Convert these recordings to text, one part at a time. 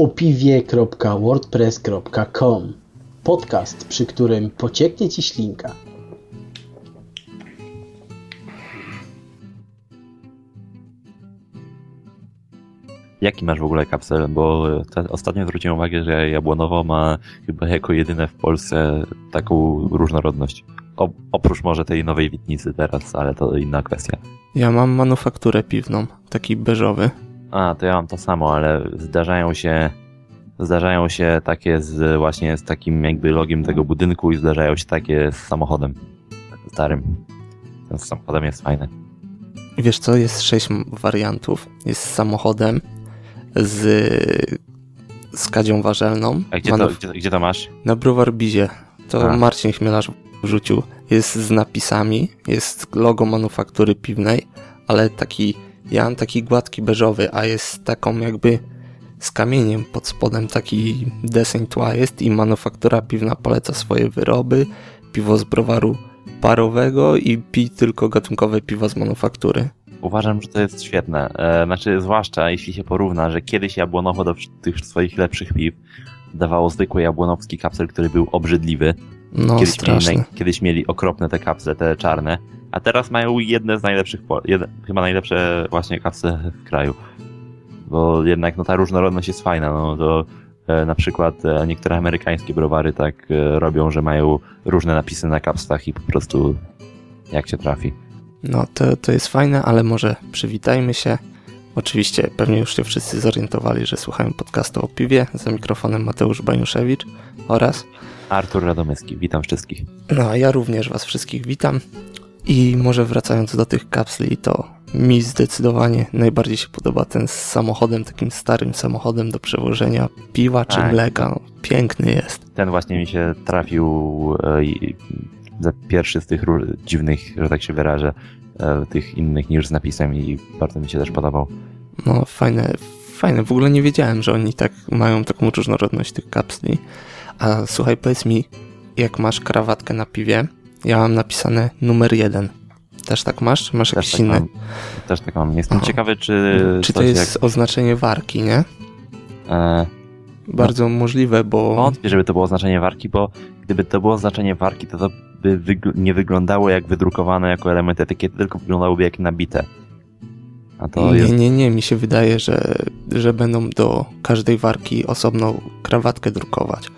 opiwie.wordpress.com Podcast, przy którym pocieknie Ci ślinka. Jaki masz w ogóle kapsel? Bo ostatnio zwróciłem uwagę, że Jabłonowo ma chyba jako jedyne w Polsce taką różnorodność. O, oprócz może tej nowej Witnicy teraz, ale to inna kwestia. Ja mam manufakturę piwną, taki beżowy. A, to ja mam to samo, ale zdarzają się zdarzają się takie z właśnie z takim jakby logiem tego budynku i zdarzają się takie z samochodem starym. Ten z samochodem jest fajny. Wiesz co, jest sześć wariantów. Jest z samochodem, z, z kadzią warzelną. A gdzie, to, gdzie, gdzie to masz? Na Browar Bizie. To A. Marcin Chmielarz wrzucił. Jest z napisami, jest logo manufaktury piwnej, ale taki, ja mam taki gładki beżowy, a jest taką jakby z kamieniem pod spodem taki deseń tła jest i manufaktura piwna poleca swoje wyroby, piwo z browaru parowego i pij tylko gatunkowe piwo z manufaktury. Uważam, że to jest świetne. E, znaczy, zwłaszcza jeśli się porówna, że kiedyś Jabłonowo do tych swoich lepszych piw dawało zwykły jabłonowski kapsel, który był obrzydliwy. No, kiedyś, mieli, kiedyś mieli okropne te kapsle, te czarne, a teraz mają jedne z najlepszych, jedne, chyba najlepsze właśnie kapsle w kraju bo jednak no, ta różnorodność jest fajna. No, to e, na przykład e, niektóre amerykańskie browary tak e, robią, że mają różne napisy na kapstach i po prostu jak się trafi. No to, to jest fajne, ale może przywitajmy się. Oczywiście pewnie już się wszyscy zorientowali, że słuchają podcastu o piwie. Za mikrofonem Mateusz Baniuszewicz oraz Artur Radomyski. Witam wszystkich. No a ja również was wszystkich witam. I może wracając do tych kapsli, to mi zdecydowanie najbardziej się podoba ten z samochodem, takim starym samochodem do przewożenia piwa czy tak. mleka. Piękny jest. Ten właśnie mi się trafił e, pierwszy z tych dziwnych, że tak się wyrażę, tych innych niż z napisem i bardzo mi się też podobał. No fajne, fajne. W ogóle nie wiedziałem, że oni tak mają taką różnorodność tych kapsli. A słuchaj, powiedz mi, jak masz krawatkę na piwie, ja mam napisane numer jeden. Też tak masz? Czy masz jakiś tak inny? Mam. Też tak mam. Jestem Aha. ciekawy, czy... Czy to jest jak... oznaczenie warki, nie? E... Bardzo no, możliwe, bo... Wątpię, żeby to było oznaczenie warki, bo gdyby to było oznaczenie warki, to to by wygl nie wyglądało jak wydrukowane jako element etykiety, tylko wyglądałoby jak nabite. A to nie, jest... nie, nie. Mi się wydaje, że, że będą do każdej warki osobną krawatkę drukować.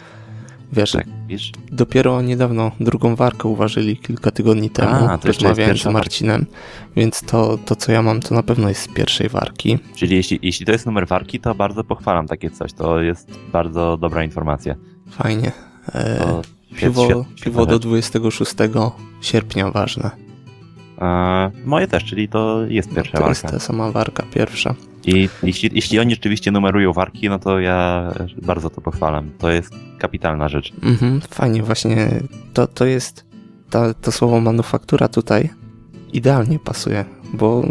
Wiesz, tak, wiesz? dopiero niedawno drugą warkę uważyli kilka tygodni temu, A, to rozmawiałem z Marcinem, więc to, to, co ja mam, to na pewno jest z pierwszej warki. Czyli jeśli, jeśli to jest numer warki, to bardzo pochwalam takie coś, to jest bardzo dobra informacja. Fajnie. E, piwo, piwo do 26 sierpnia ważne. E, moje też, czyli to jest pierwsza no, to warka. To jest ta sama warka pierwsza. I jeśli, jeśli oni rzeczywiście numerują warki, no to ja bardzo to pochwalam. To jest kapitalna rzecz. Mhm, fajnie, właśnie to, to jest ta, to słowo manufaktura tutaj idealnie pasuje, bo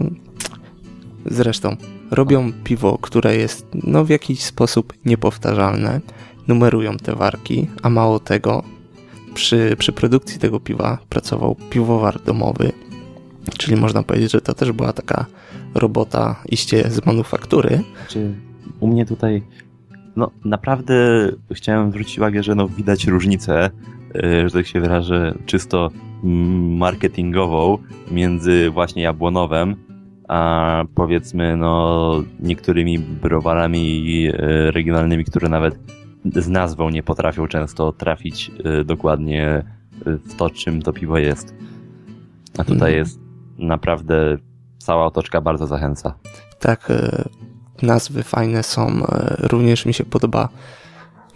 zresztą robią piwo, które jest no w jakiś sposób niepowtarzalne, numerują te warki, a mało tego, przy, przy produkcji tego piwa pracował piwowar domowy, czyli można powiedzieć, że to też była taka robota iście z manufaktury. U mnie tutaj no naprawdę chciałem zwrócić uwagę, że no widać różnicę, e, że tak się wyrażę, czysto marketingową między właśnie Jabłonowem a powiedzmy no niektórymi browarami e, regionalnymi, które nawet z nazwą nie potrafią często trafić e, dokładnie w to, czym to piwo jest. A tutaj mhm. jest naprawdę cała otoczka bardzo zachęca. Tak, e, nazwy fajne są. Również mi się podoba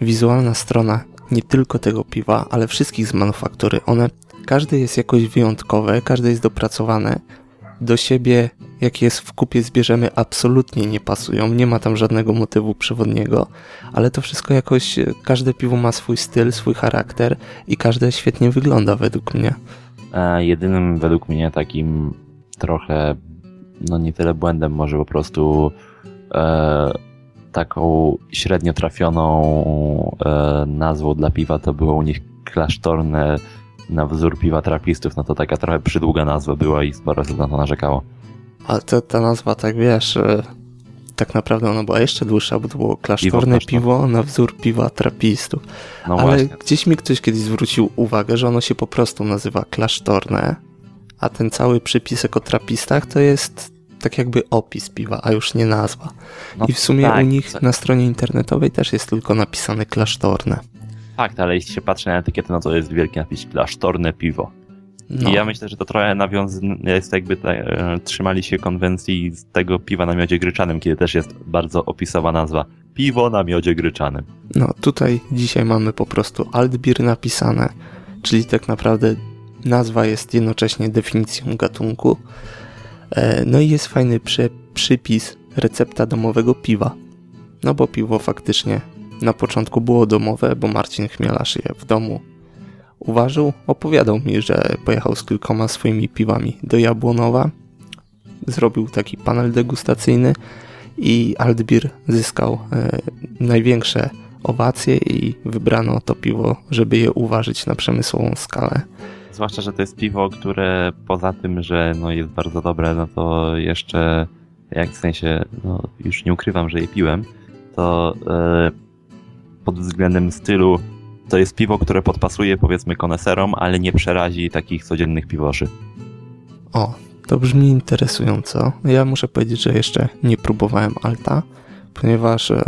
wizualna strona nie tylko tego piwa, ale wszystkich z manufaktury. One, każde jest jakoś wyjątkowe, każde jest dopracowane. Do siebie, jak jest w kupie zbierzemy, absolutnie nie pasują. Nie ma tam żadnego motywu przewodniego, ale to wszystko jakoś, e, każde piwo ma swój styl, swój charakter i każde świetnie wygląda według mnie. A jedynym według mnie takim trochę no nie tyle błędem, może po prostu e, taką średnio trafioną e, nazwą dla piwa to było u nich klasztorne na wzór piwa trapistów, no to taka trochę przydługa nazwa była i sporo osób na to narzekało. Ale to, ta nazwa, tak wiesz, e, tak naprawdę ona była jeszcze dłuższa, bo to było klasztorne piwo, piwo na wzór piwa trapistów. No Ale właśnie. gdzieś mi ktoś kiedyś zwrócił uwagę, że ono się po prostu nazywa klasztorne, a ten cały przypisek o trapistach to jest tak jakby opis piwa, a już nie nazwa. No I w sumie tak, u nich tak. na stronie internetowej też jest tylko napisane klasztorne. Fakt, ale jeśli się patrzy na etykietę, no to jest wielki napis klasztorne piwo. No. I ja myślę, że to trochę nawiąz jest jakby e, trzymali się konwencji z tego piwa na miodzie gryczanym, kiedy też jest bardzo opisowa nazwa. Piwo na miodzie gryczanym. No tutaj dzisiaj mamy po prostu Altbier napisane, czyli tak naprawdę nazwa jest jednocześnie definicją gatunku. E, no i jest fajny przy, przypis recepta domowego piwa. No bo piwo faktycznie na początku było domowe, bo Marcin Chmielarz je w domu uważył. Opowiadał mi, że pojechał z kilkoma swoimi piwami do Jabłonowa. Zrobił taki panel degustacyjny i Altbier zyskał e, największe owacje i wybrano to piwo, żeby je uważać na przemysłową skalę. Zwłaszcza, że to jest piwo, które poza tym, że no jest bardzo dobre, no to jeszcze, jak w sensie, no już nie ukrywam, że je piłem, to e, pod względem stylu to jest piwo, które podpasuje powiedzmy koneserom, ale nie przerazi takich codziennych piwoszy. O, to brzmi interesująco. Ja muszę powiedzieć, że jeszcze nie próbowałem Alta, ponieważ e,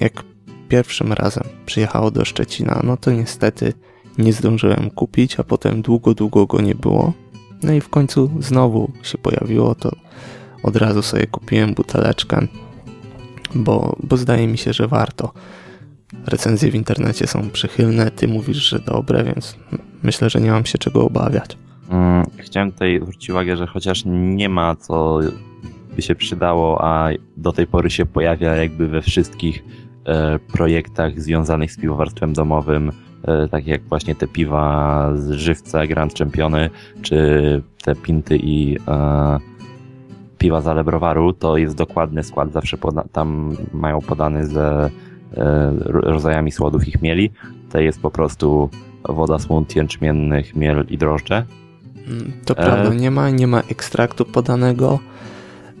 jak pierwszym razem przyjechało do Szczecina, no to niestety nie zdążyłem kupić, a potem długo, długo go nie było. No i w końcu znowu się pojawiło, to od razu sobie kupiłem buteleczkę, bo, bo zdaje mi się, że warto. Recenzje w internecie są przychylne, ty mówisz, że dobre, więc myślę, że nie mam się czego obawiać. Mm, chciałem tutaj zwrócić uwagę, że chociaż nie ma co by się przydało, a do tej pory się pojawia jakby we wszystkich e, projektach związanych z piwowarstwem domowym, e, tak jak właśnie te piwa z żywca Grand Championy, czy te pinty i e, piwa z Alebrowaru, to jest dokładny skład, zawsze poda- tam mają podany ze rodzajami słodów i chmieli. To jest po prostu woda, słód, jęczmienny, chmiel i drożdże. Mm, to e... prawda, nie ma, nie ma ekstraktu podanego,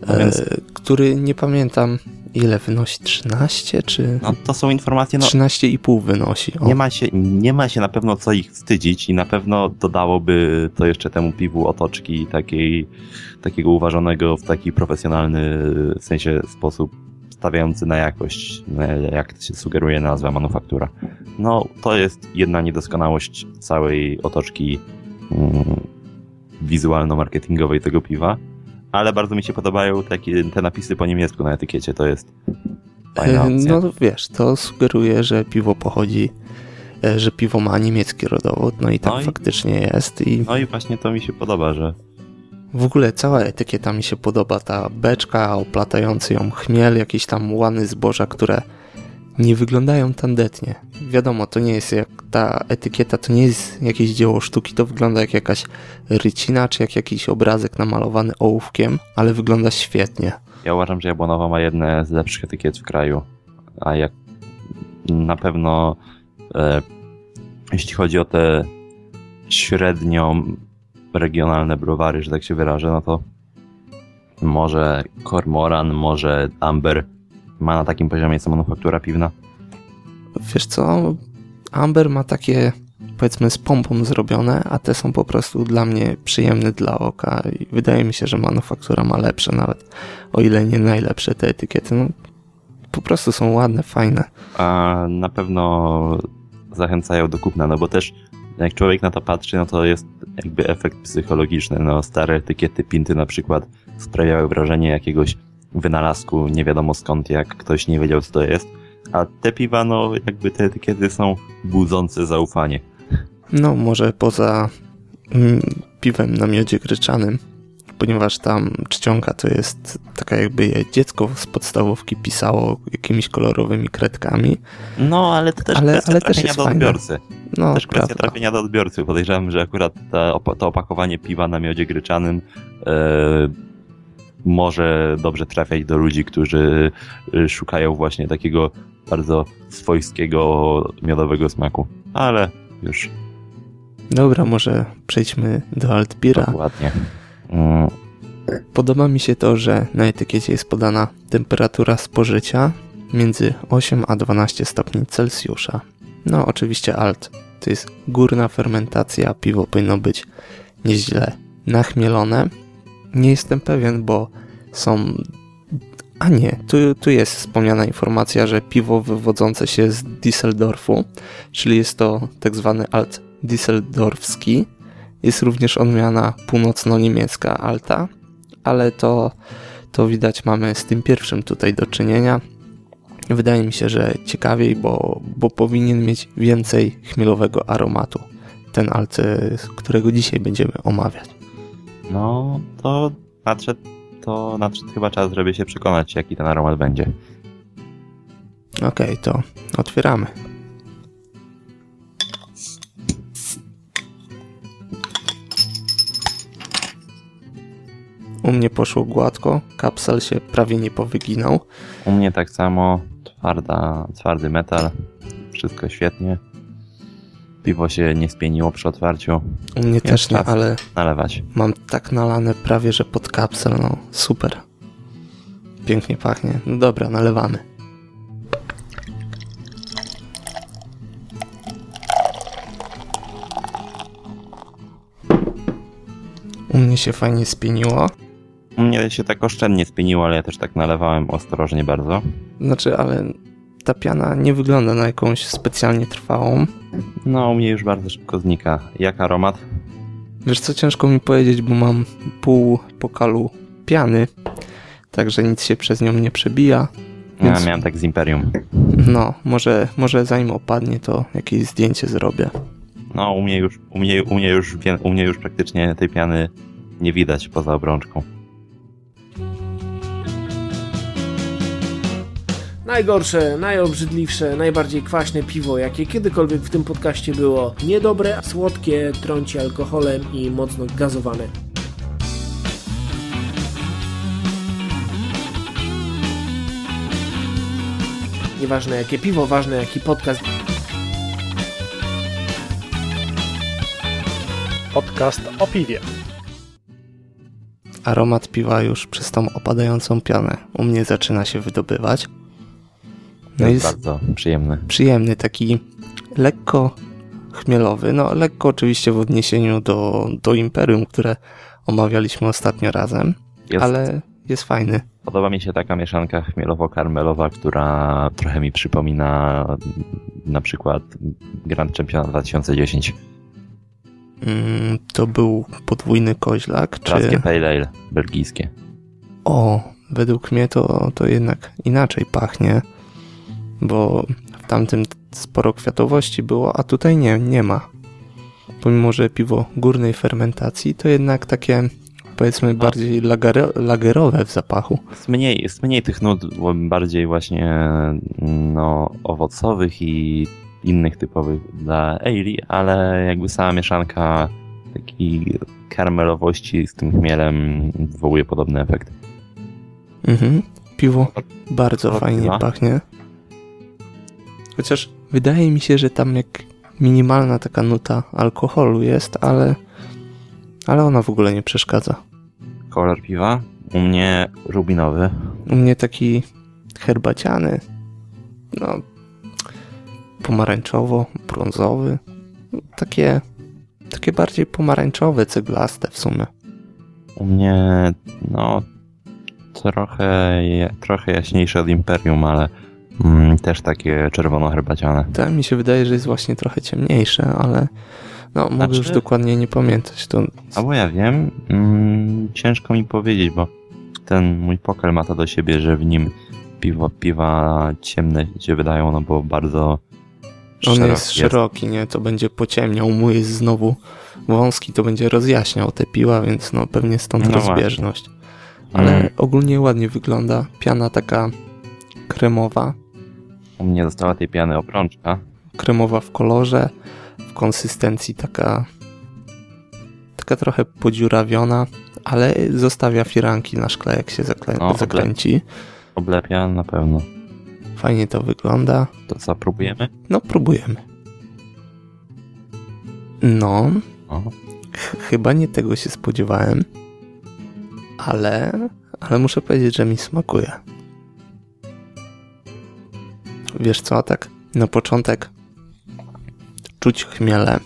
no więc... e, który nie pamiętam ile wynosi, 13 czy... No to są informacje... No, 13,5 wynosi. Nie ma, się, nie ma się na pewno co ich wstydzić i na pewno dodałoby to jeszcze temu piwu otoczki takiej, takiego uważanego w taki profesjonalny w sensie sposób stawiający na jakość, jak się sugeruje nazwa manufaktura. No, to jest jedna niedoskonałość całej otoczki mm, wizualno-marketingowej tego piwa, ale bardzo mi się podobają takie, te napisy po niemiecku na etykiecie, to jest fajna e, opcja. No wiesz, to sugeruje, że piwo pochodzi e, że piwo ma niemiecki rodowód, no i tak no i, faktycznie jest. I... No i właśnie to mi się podoba, że w ogóle cała etykieta mi się podoba, ta beczka, oplatający ją chmiel, jakieś tam łany zboża, które nie wyglądają tandetnie. Wiadomo, to nie jest jak ta etykieta, to nie jest jakieś dzieło sztuki, to wygląda jak jakaś rycina, czy jak jakiś obrazek namalowany ołówkiem, ale wygląda świetnie. Ja uważam, że Jabłonowa ma jedne z lepszych etykiet w kraju, a jak na pewno e, jeśli chodzi o te średnią regionalne browary, że tak się wyrażę, no to może Kormoran, może Amber ma na takim poziomie co manufaktura piwna? Wiesz co, Amber ma takie powiedzmy z pompą zrobione, a te są po prostu dla mnie przyjemne dla oka i wydaje mi się, że manufaktura ma lepsze nawet, o ile nie najlepsze te etykiety. No, po prostu są ładne, fajne. A na pewno zachęcają do kupna, no bo też jak człowiek na to patrzy, no to jest jakby efekt psychologiczny. No, stare etykiety pinty na przykład sprawiały wrażenie jakiegoś wynalazku nie wiadomo skąd, jak ktoś nie wiedział co to jest. A te piwa, no jakby te etykiety są budzące zaufanie. No może poza mm, piwem na miodzie gryczanym, ponieważ tam czcionka to jest taka jakby je dziecko z podstawówki pisało jakimiś kolorowymi kredkami. No, ale to też ale, kwestia ale trafienia też do odbiorcy. No, też kwestia prawda. trafienia do odbiorcy. Podejrzewam, że akurat ta, to opakowanie piwa na miodzie gryczanym e, może dobrze trafiać do ludzi, którzy e, szukają właśnie takiego bardzo swojskiego miodowego smaku. Ale już. Dobra, może przejdźmy do Altbira. Dokładnie. Podoba mi się to, że na etykiecie jest podana temperatura spożycia między 8 a 12 stopni Celsjusza. No, oczywiście alt. To jest górna fermentacja, piwo powinno być nieźle nachmielone. Nie jestem pewien, bo są. A nie, tu, tu jest wspomniana informacja, że piwo wywodzące się z Düsseldorfu, czyli jest to tak zwany alt Düsseldorfski. Jest również odmiana północno-niemiecka alta, ale to, to widać mamy z tym pierwszym tutaj do czynienia. Wydaje mi się, że ciekawiej, bo, bo powinien mieć więcej chmielowego aromatu. Ten alt, którego dzisiaj będziemy omawiać. No, to nadszedł, to nadszedł chyba czas, żeby się przekonać, jaki ten aromat będzie. Okej, okay, to otwieramy. U mnie poszło gładko, kapsel się prawie nie powyginał. U mnie tak samo, twarda, twardy metal, wszystko świetnie. Piwo się nie spieniło przy otwarciu. U mnie Jest też nie, ale nalewać. mam tak nalane prawie, że pod kapsel, no super. Pięknie pachnie. No dobra, nalewamy. U mnie się fajnie spieniło. Mnie się tak oszczędnie spieniło, ale ja też tak nalewałem ostrożnie bardzo. Znaczy, ale ta piana nie wygląda na jakąś specjalnie trwałą. No, u mnie już bardzo szybko znika. Jak aromat? Wiesz co, ciężko mi powiedzieć, bo mam pół pokalu piany, także nic się przez nią nie przebija. Więc... Ja miałem tak z Imperium. No, może, może zanim opadnie, to jakieś zdjęcie zrobię. No, u mnie już, u mnie, u mnie już, u mnie już praktycznie tej piany nie widać poza obrączką. Najgorsze, najobrzydliwsze, najbardziej kwaśne piwo, jakie kiedykolwiek w tym podcaście było. Niedobre, słodkie, trąci alkoholem i mocno gazowane. Nieważne jakie piwo, ważne jaki podcast. Podcast o piwie. Aromat piwa już przez tą opadającą pianę u mnie zaczyna się wydobywać. No jest, jest bardzo przyjemny. Przyjemny, taki lekko chmielowy. No, lekko oczywiście w odniesieniu do, do Imperium, które omawialiśmy ostatnio razem, jest, ale jest fajny. Podoba mi się taka mieszanka chmielowo-karmelowa, która trochę mi przypomina na przykład Grand Champion 2010. Mm, to był podwójny koźlak, czy... Pale Ale, belgijskie. O, według mnie to, to jednak inaczej pachnie bo w tamtym sporo kwiatowości było, a tutaj nie, nie ma. Pomimo, że piwo górnej fermentacji, to jednak takie powiedzmy bardziej lager, lagerowe w zapachu. Jest mniej, jest mniej tych nut, bardziej właśnie no, owocowych i innych typowych dla ale, ale jakby sama mieszanka takiej karmelowości z tym chmielem wywołuje podobny efekt. Mhm. Piwo bardzo fajnie pachnie. Chociaż wydaje mi się, że tam jak minimalna taka nuta alkoholu jest, ale, ale ona w ogóle nie przeszkadza. Kolor piwa? U mnie rubinowy. U mnie taki herbaciany. No, pomarańczowo, brązowy. Takie, takie bardziej pomarańczowe, ceglaste w sumie. U mnie, no, trochę, trochę jaśniejsze od Imperium, ale Mm, też takie czerwono-herbaciane. Tak, mi się wydaje, że jest właśnie trochę ciemniejsze, ale no, mogę znaczy... już dokładnie nie pamiętać. To... Albo ja wiem, mm, ciężko mi powiedzieć, bo ten mój pokel ma to do siebie, że w nim piwo, piwa ciemne się wydają, no bo bardzo on jest, jest szeroki, nie? To będzie pociemniał. Mój jest znowu wąski, to będzie rozjaśniał te piła, więc no pewnie stąd no rozbieżność. Ale mm. ogólnie ładnie wygląda. Piana taka kremowa, u mnie została tej piany obrączka. Kremowa w kolorze, w konsystencji taka taka trochę podziurawiona, ale zostawia firanki na szkle, jak się zaklę- no, zakręci. Oblepia na pewno. Fajnie to wygląda. To co, próbujemy? No, próbujemy. No. Ch- chyba nie tego się spodziewałem. ale, ale muszę powiedzieć, że mi smakuje. Wiesz co, tak na początek czuć chmiele,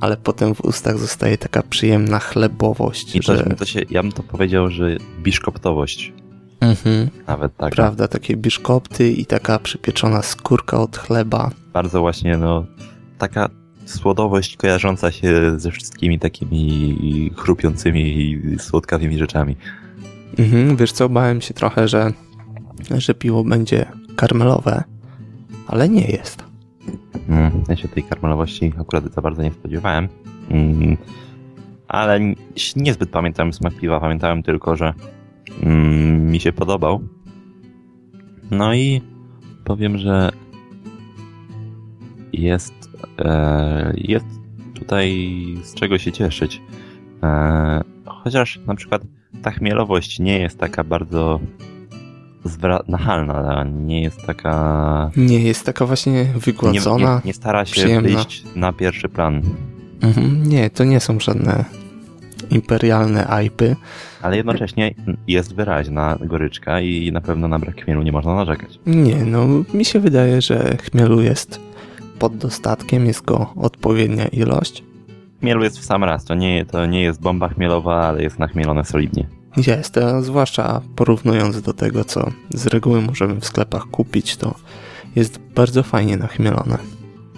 ale potem w ustach zostaje taka przyjemna chlebowość, I to, że... to się, ja bym to powiedział, że biszkoptowość. Mhm, Nawet tak. prawda, takie biszkopty i taka przypieczona skórka od chleba. Bardzo właśnie, no, taka słodowość kojarząca się ze wszystkimi takimi chrupiącymi i słodkawymi rzeczami. Mhm, wiesz co, bałem się trochę, że, że piwo będzie karmelowe, ale nie jest. Mm, ja się tej karmelowości akurat za bardzo nie spodziewałem. Mm, ale niezbyt pamiętam smak piwa. Pamiętałem tylko, że mm, mi się podobał. No i powiem, że jest, e, jest tutaj z czego się cieszyć. E, chociaż na przykład ta chmielowość nie jest taka bardzo nachalna, nie jest taka Nie jest taka właśnie nie, wygładzona. nie, nie stara się przyjemna. wyjść na pierwszy plan, Mhm, nie, to nie są żadne imperialne ajpy. ale jednocześnie jest wyraźna goryczka i na pewno na brak chmielu nie można narzekać. Nie, no mi się wydaje, że chmielu jest pod dostatkiem, jest go odpowiednia ilość. Chmielu jest w sam raz, to nie, to nie jest bomba chmielowa, ale jest nachmielone solidnie. Jest, a zwłaszcza porównując do tego, co z reguły możemy w sklepach kupić, to jest bardzo fajnie nachmielone.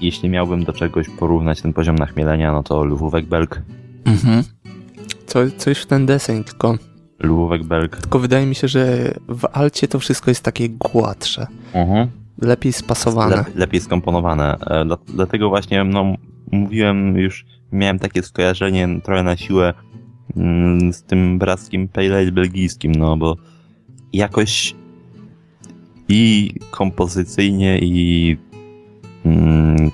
Jeśli miałbym do czegoś porównać ten poziom nachmielenia, no to Lwówek Belk. Mhm. Co, coś w ten deseń, tylko, Lwówek Belk. tylko wydaje mi się, że w alcie to wszystko jest takie gładsze, Mhm. lepiej spasowane. Le, lepiej skomponowane. E, dla- Dlatego właśnie, no, mówiłem już, miałem takie skojarzenie trochę na siłę z tym brackim pale ale belgijskim, no bo jakoś i kompozycyjnie i mm,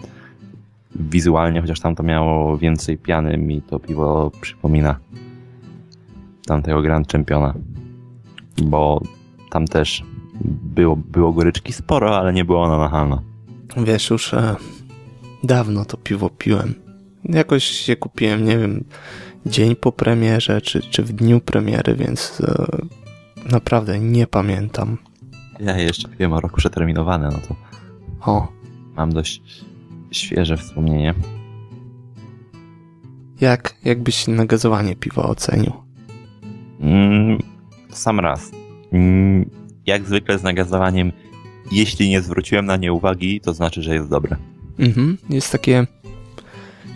wizualnie, chociaż tam to miało więcej piany, mi to piwo przypomina tamtego Grand Championa. Bo tam też było, było goryczki sporo, ale nie było ona nachalna. Wiesz, już e, dawno to piwo piłem. Jakoś się kupiłem, nie wiem, dzień po premierze, czy, czy w dniu premiery, więc e, naprawdę nie pamiętam. Ja je jeszcze piłem o rok przeterminowane, no to O, mam dość świeże wspomnienie. jak, jakbyś nagazowanie piwa ocenił? Mm, sam raz. Mm, jak zwykle z nagazowaniem, jeśli nie zwróciłem na nie uwagi, to znaczy, że jest dobre. Mhm, jest takie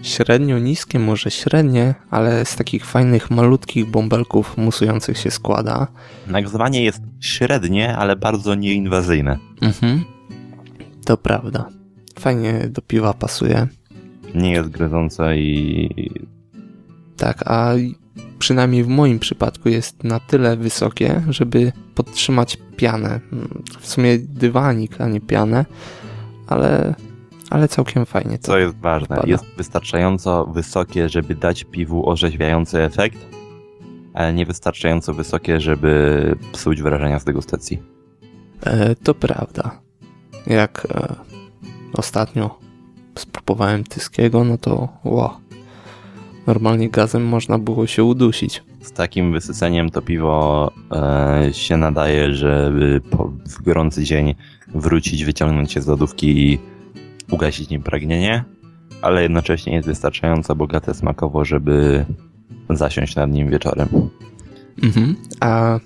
średnio niskie, może średnie, ale z takich fajnych, malutkich bąbelków musujących się składa. Nagazowanie jest średnie, ale bardzo nieinwazyjne. Mhm, to prawda. Fajnie do piwa pasuje. Nie jest gryzące i Tak, a przynajmniej w moim przypadku jest na tyle wysokie, żeby podtrzymać pianę. W sumie dywanik, a nie pianę, ale, ale całkiem fajnie to. co jest ważne, jest wystarczająco wysokie, żeby dać piwu orzeźwiający efekt, ale nie wystarczająco wysokie, żeby psuć wrażenia z degustacji. E, to prawda. Jak e, ostatnio spróbowałem tyskiego, no to ło. Normalnie gazem można było się udusić. Z takim wysyceniem to piwo e, się nadaje, żeby po, w gorący dzień wrócić, wyciągnąć się z lodówki i ugasić nim pragnienie, ale jednocześnie jest wystarczająco bogate smakowo, żeby zasiąść nad nim wieczorem. Mhm. A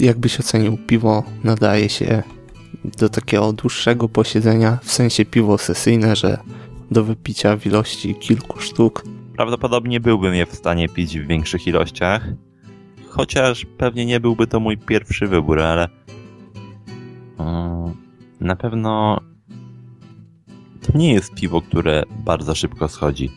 jakbyś ocenił, piwo nadaje się do takiego dłuższego posiedzenia, w sensie piwo sesyjne, że do wypicia w ilości kilku sztuk. Prawdopodobnie byłbym je w stanie pić w większych ilościach, chociaż pewnie nie byłby to mój pierwszy wybór, ale mm, na pewno to nie jest piwo, które bardzo szybko schodzi,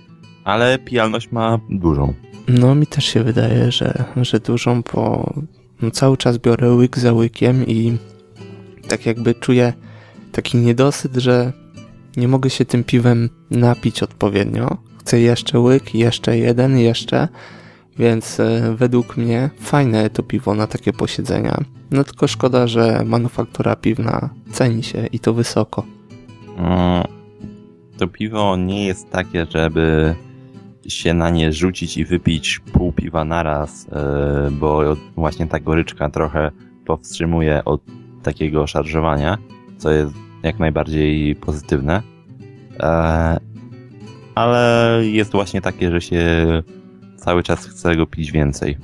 ale pijalność ma dużą. No mi też się wydaje, że, że dużą, bo no, cały czas biorę łyk za łykiem i tak jakby czuję taki niedosyt, że nie mogę się tym piwem napić odpowiednio. Chcę jeszcze łyk, jeszcze jeden, jeszcze, więc e, według mnie fajne to piwo na takie posiedzenia. No tylko szkoda, że manufaktura piwna ceni się i to wysoko. To piwo nie jest takie, żeby się na nie rzucić i wypić pół piwa naraz, e, bo właśnie ta goryczka trochę powstrzymuje od takiego szarżowania, co jest jak najbardziej pozytywne. E, ale jest właśnie takie, że się cały czas chce go pić więcej.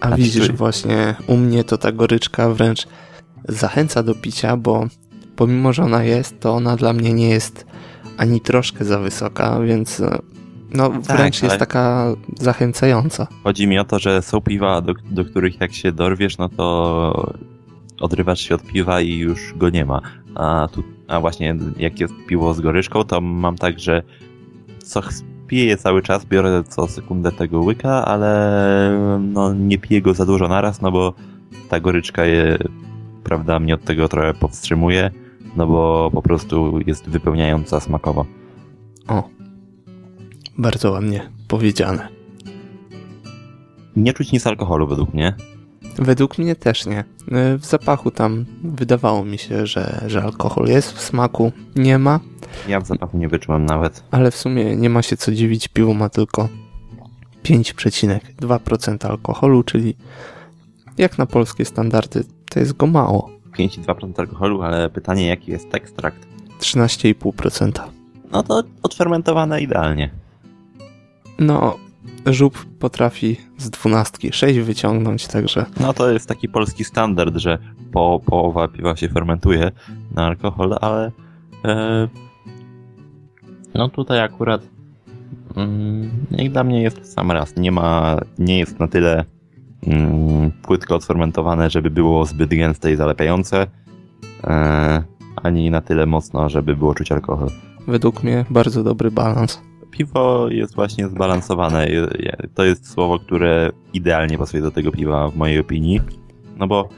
A Znaczy, widzisz, tu- właśnie u mnie to ta goryczka wręcz zachęca do picia, bo pomimo, że ona jest, to ona dla mnie nie jest ani troszkę za wysoka, więc e, no wręcz ale- jest taka zachęcająca. Chodzi mi o to, że są piwa, do, do których jak się dorwiesz, no to odrywasz się od piwa i już go nie ma. A, tu, a właśnie jak jest piwo z goryszką, to mam tak, że co piję cały czas, biorę co sekundę tego łyka, ale no, nie piję go za dużo naraz, no bo ta goryczka je, prawda, mnie od tego trochę powstrzymuje, no bo po prostu jest wypełniająca smakowo. O, bardzo ładnie powiedziane. Nie czuć nic alkoholu według mnie. Według mnie też nie. E, W zapachu tam wydawało mi się, że, że alkohol jest, w smaku nie ma, Ja w zapachu nie wyczułem nawet. ale w sumie nie ma się co dziwić, piwo ma tylko 5,2% alkoholu, czyli jak na polskie standardy to jest go mało. 5,2% alkoholu, ale pytanie jaki jest ekstrakt? 13,5%. No to odfermentowane idealnie. No, żub potrafi z dwunastki 6 wyciągnąć, także No to jest taki polski standard, że po, połowa piwa się fermentuje na alkohol, ale e, no tutaj akurat mm, jak dla mnie jest sam raz. Nie ma, nie jest na tyle płytko odfermentowane, żeby było zbyt gęste i zalepiające, e, ani na tyle mocno, żeby było czuć alkohol. według mnie bardzo dobry balans. Piwo jest właśnie zbalansowane. To jest słowo, które idealnie pasuje do tego piwa, w mojej opinii. No bo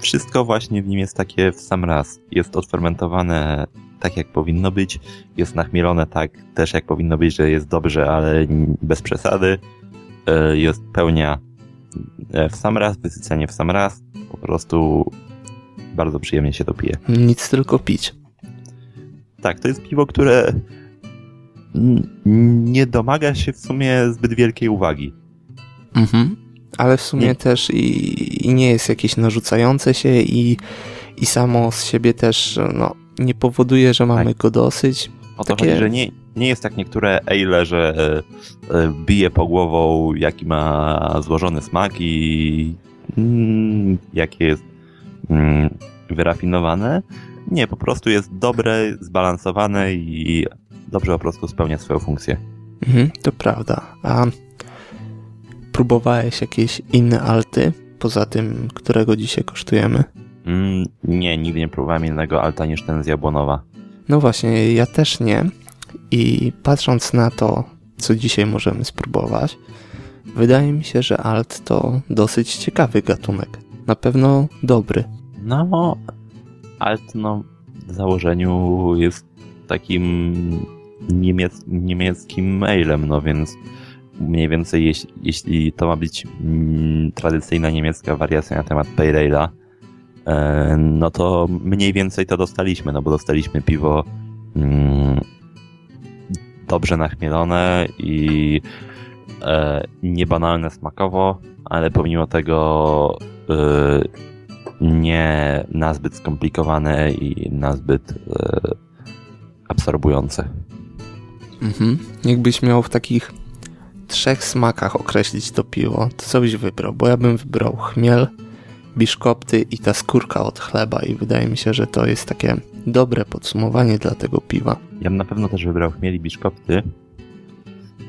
wszystko właśnie w nim jest takie w sam raz. Jest odfermentowane tak, jak powinno być. Jest nachmielone tak też, jak powinno być, że jest dobrze, ale bez przesady. E, Jest pełnia e, w sam raz, wysycenie w sam raz. Po prostu bardzo przyjemnie się to pije. Nic tylko pić. Tak, to jest piwo, które nie domaga się w sumie zbyt wielkiej uwagi. Mhm. Ale w sumie Nie. też i, i nie jest jakieś narzucające się i, i samo z siebie też no, nie powoduje, że mamy Tak. go dosyć. O to Takie- chodzi, że nie, nie jest tak niektóre ale, że e, e, bije po głową, jaki ma złożony smak i mm, jakie jest mm, wyrafinowane. Nie, po prostu jest dobre, zbalansowane i dobrze po prostu spełnia swoją funkcję. Mhm, to prawda. A próbowałeś jakieś inne alty, poza tym, którego dzisiaj kosztujemy? Mm, nie, nigdy nie próbowałem innego alta niż ten z Jabłonowa. No właśnie, ja też nie. I patrząc na to, co dzisiaj możemy spróbować, wydaje mi się, że alt to dosyć ciekawy gatunek. Na pewno dobry. No, alt no, w założeniu jest takim niemiec, niemieckim mailem, no więc mniej więcej jeśli, jeśli to ma być mm, tradycyjna niemiecka wariacja na temat Pale Ale'a, e, no to mniej więcej to dostaliśmy, no bo dostaliśmy piwo mm, dobrze nachmielone i e, niebanalne smakowo, ale pomimo tego e, nie nazbyt skomplikowane i nazbyt e, absorbujące. Mhm. Jakbyś miał w takich trzech smakach określić to piwo, to co byś wybrał? Bo ja bym wybrał chmiel, biszkopty i ta skórka od chleba i wydaje mi się, że to jest takie dobre podsumowanie dla tego piwa. Ja bym na pewno też wybrał chmieli biszkopty,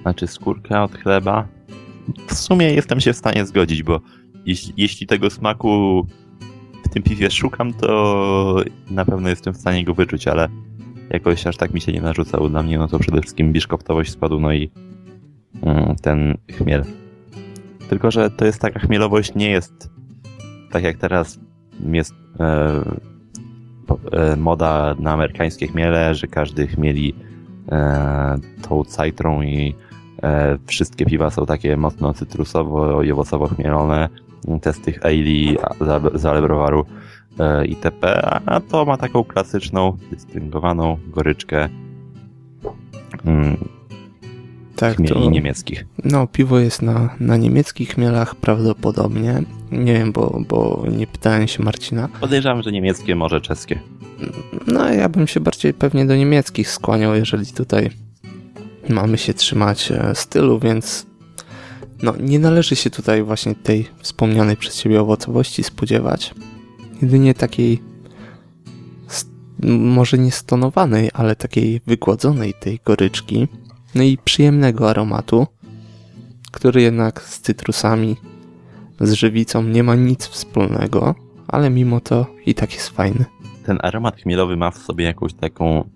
znaczy skórkę od chleba. W sumie jestem się w stanie zgodzić, bo jeśli, jeśli tego smaku w tym piwie szukam, to na pewno jestem w stanie go wyczuć, ale jakoś aż tak mi się nie narzucał. Dla mnie no to przede wszystkim biszkoptowość spadł, no i mm, ten chmiel. Tylko, że to jest taka chmielowość, nie jest tak jak teraz jest e, e, moda na amerykańskie chmiele, że każdy chmieli e, tą cajtrą i wszystkie piwa są takie mocno cytrusowo i owocowo chmielone. Te z tych za- z Alebrowaru itp. A to ma taką klasyczną, dystyngowaną goryczkę. Tak, chmieli to, niemieckich. no piwo jest na, na niemieckich chmielach prawdopodobnie. Nie wiem, bo, bo nie pytałem się Marcina. Podejrzewam, że niemieckie, może czeskie. No, ja bym się bardziej pewnie do niemieckich skłaniał, jeżeli tutaj mamy się trzymać e, stylu, więc no, nie należy się tutaj właśnie tej wspomnianej przez Ciebie owocowości spodziewać. Jedynie takiej może nie stonowanej, ale takiej wygładzonej tej goryczki, no i przyjemnego aromatu, który jednak z cytrusami, z żywicą nie ma nic wspólnego, ale mimo to i tak jest fajny. Ten aromat chmielowy ma w sobie jakąś taką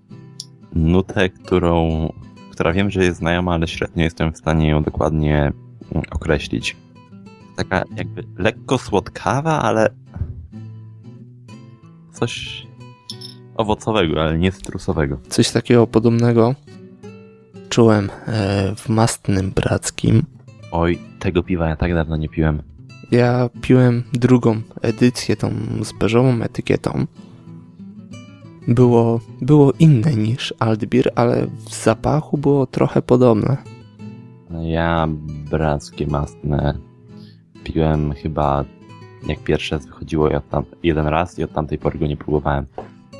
nutę, którą, która wiem, że jest znajoma, ale średnio jestem w stanie ją dokładnie określić. Taka jakby lekko słodkawa, ale coś owocowego, ale nie cytrusowego. Coś takiego podobnego czułem e, w mastnym brackim. Oj, tego piwa ja tak dawno nie piłem. Ja piłem drugą edycję, tą z beżową etykietą. Było, było inne niż Altbier, ale w zapachu było trochę podobne. Ja brackie mastne piłem chyba jak pierwszy raz wychodziło od tam, jeden raz i od tamtej pory go nie próbowałem.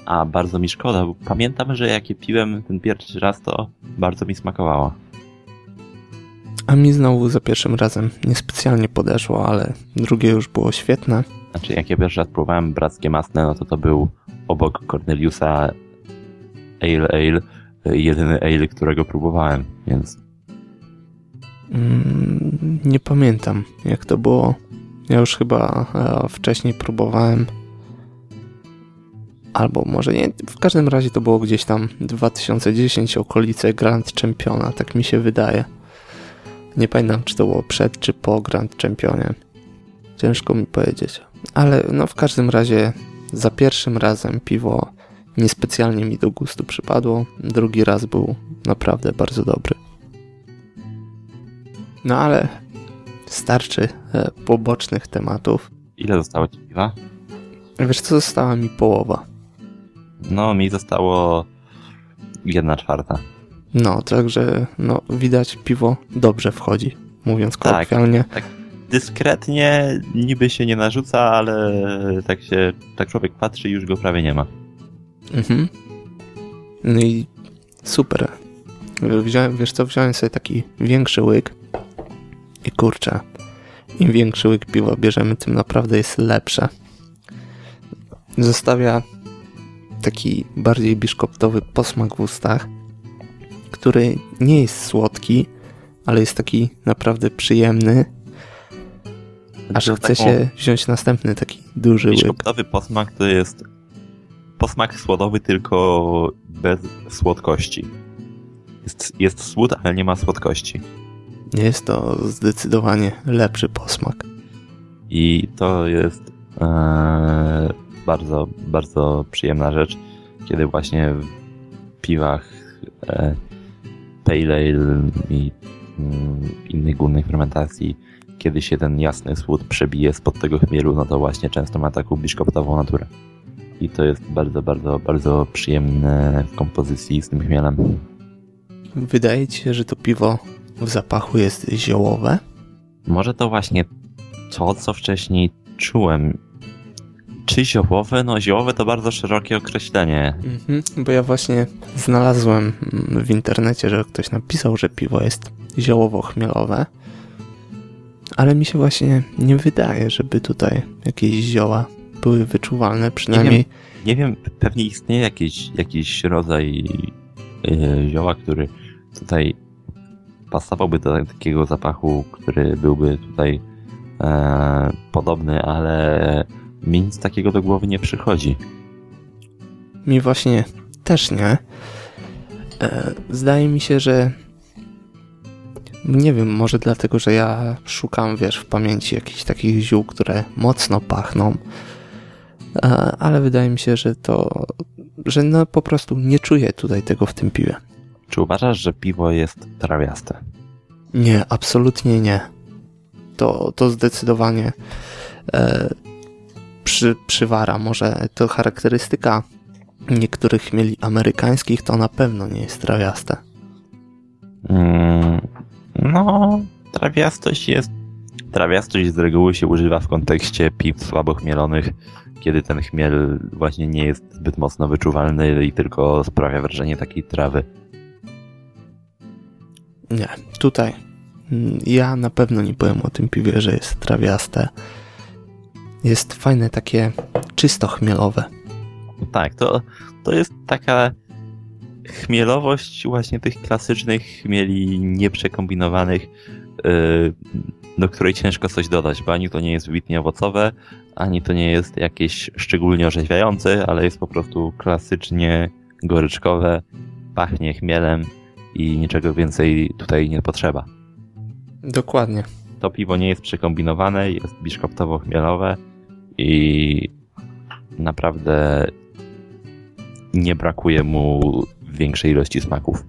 A bardzo mi szkoda, bo pamiętam, że jak je piłem ten pierwszy raz, to bardzo mi smakowało. A mi znowu za pierwszym razem niespecjalnie podeszło, ale drugie już było świetne. Znaczy, jak ja pierwszy raz próbowałem brackie masne, no to to był obok Corneliusa Ale Ale, jedyny ale, którego próbowałem, więc Mm, nie pamiętam jak to było. Ja już chyba e, wcześniej próbowałem. Albo może nie. W każdym razie to było gdzieś tam 2010 okolice Grand Championa, tak mi się wydaje. Nie pamiętam, czy to było przed, czy po Grand Championie. Ciężko mi powiedzieć. Ale no w każdym razie za pierwszym razem piwo niespecjalnie mi do gustu przypadło. Drugi raz był naprawdę bardzo dobry. No ale starczy e, pobocznych tematów. ile zostało ci piwa? Wiesz co, została mi połowa. No, mi zostało jedna czwarta. No, także no, widać piwo dobrze wchodzi, mówiąc Tak. kolokwialnie. Dyskretnie niby się nie narzuca, ale tak się, tak człowiek patrzy i już go prawie nie ma. Mhm. No i super. Wziąłem, wiesz co, wziąłem sobie taki większy łyk i kurczę, im większy łyk piwa bierzemy, tym naprawdę jest lepsze. Zostawia taki bardziej biszkoptowy posmak w ustach, który nie jest słodki, ale jest taki naprawdę przyjemny, aż chce taką- się wziąć następny taki duży łyk. Biszkoptowy posmak to jest posmak słodowy, tylko bez słodkości. Jest, jest słód, ale nie ma słodkości. Jest to zdecydowanie lepszy posmak. I to jest e, bardzo, bardzo przyjemna rzecz, kiedy właśnie w piwach e, Pale Ale i mm, innych górnych fermentacji, kiedy się ten jasny słód przebije spod tego chmielu, no to właśnie często ma taką biszkoptową naturę. I to jest bardzo, bardzo, bardzo przyjemne w kompozycji z tym chmielem. Wydaje ci się, że to piwo w zapachu jest ziołowe? Może to właśnie to, co wcześniej czułem. Czy ziołowe? No ziołowe to bardzo szerokie określenie. Mhm, bo ja właśnie znalazłem w internecie, że ktoś napisał, że piwo jest ziołowo-chmielowe, ale mi się właśnie nie wydaje, żeby tutaj jakieś zioła były wyczuwalne, przynajmniej Nie wiem, pewnie istnieje jakiś, jakiś rodzaj yy, zioła, który tutaj pasowałby do takiego zapachu, który byłby tutaj e, podobny, ale mi nic takiego do głowy nie przychodzi. mi właśnie też nie. E, Zdaje mi się, że nie wiem, może dlatego, że ja szukam, wiesz, w pamięci jakichś takich ziół, które mocno pachną, E, ale wydaje mi się, że to, że no po prostu nie czuję tutaj tego w tym piwie. Czy uważasz, że piwo jest trawiaste? Nie, absolutnie nie. To, to zdecydowanie e, przy, przywara. Może to charakterystyka niektórych chmieli amerykańskich to na pewno nie jest trawiaste. Mm, No, trawiastość jest. Trawiastość z reguły się używa w kontekście piw słabo chmielonych, kiedy ten chmiel właśnie nie jest zbyt mocno wyczuwalny i tylko sprawia wrażenie takiej trawy. Nie, tutaj mm, ja na pewno nie powiem o tym piwie, że jest trawiaste. Jest fajne takie czysto chmielowe. Tak, to, to jest taka chmielowość właśnie tych klasycznych chmieli nieprzekombinowanych, yy, do której ciężko coś dodać, bo ani to nie jest wybitnie owocowe, ani to nie jest jakieś szczególnie orzeźwiające, ale jest po prostu klasycznie goryczkowe, pachnie chmielem i niczego więcej tutaj nie potrzeba. Dokładnie. To piwo nie jest przekombinowane, jest biszkoptowo-chmielowe i naprawdę nie brakuje mu większej ilości smaków.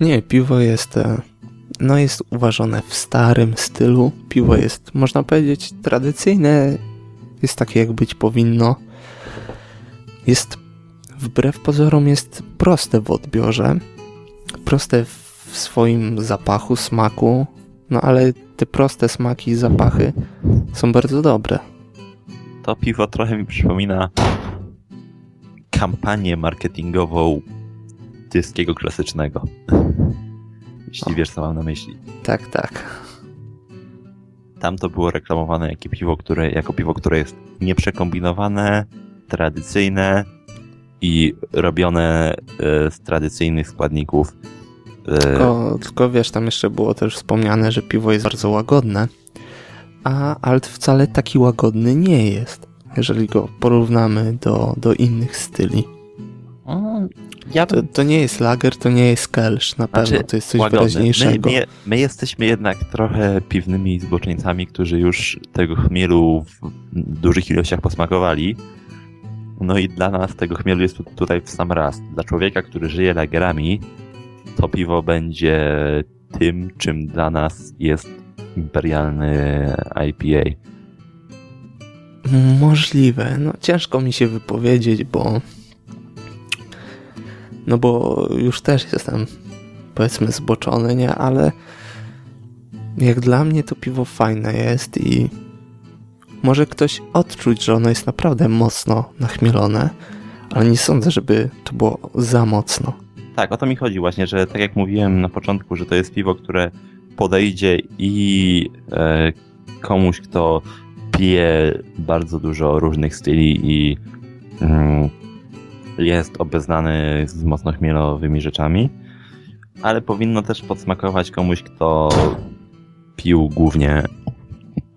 Nie, piwo jest e, no jest uważane w starym stylu. Piwo jest, można powiedzieć, tradycyjne. Jest takie, jak być powinno. Jest, wbrew pozorom, jest proste w odbiorze. Proste w swoim zapachu, smaku. No ale te proste smaki i zapachy są bardzo dobre. To piwo trochę mi przypomina kampanię marketingową dyskiego klasycznego. Jeśli o. wiesz, co mam na myśli. Tak, tak. Tam to było reklamowane jako piwo, które, jako piwo, które jest nieprzekombinowane, tradycyjne i robione e, z tradycyjnych składników. E, tylko, tylko wiesz, tam jeszcze było też wspomniane, że piwo jest bardzo łagodne, a alt wcale taki łagodny nie jest, jeżeli go porównamy do, do innych styli. Ja to, to nie jest lager, to nie jest kelsz, na pewno, znaczy, to jest coś łagodne. wyraźniejszego. My, my, my, jesteśmy jednak trochę piwnymi zboczeńcami, którzy już tego chmielu w dużych ilościach posmakowali. No i dla nas tego chmielu jest tutaj w sam raz. Dla człowieka, który żyje lagerami, to piwo będzie tym, czym dla nas jest imperialny IPA. Możliwe. No ciężko mi się wypowiedzieć, bo no bo już też jestem powiedzmy zboczony, nie? Ale jak dla mnie to piwo fajne jest i może ktoś odczuć, że ono jest naprawdę mocno nachmielone, ale nie sądzę, żeby to było za mocno. Tak, o to mi chodzi właśnie, że tak jak mówiłem na początku, że to jest piwo, które podejdzie i e, komuś, kto pije bardzo dużo różnych styli i mm, jest obeznany z mocno chmielowymi rzeczami, ale powinno też podsmakować komuś, kto pił głównie.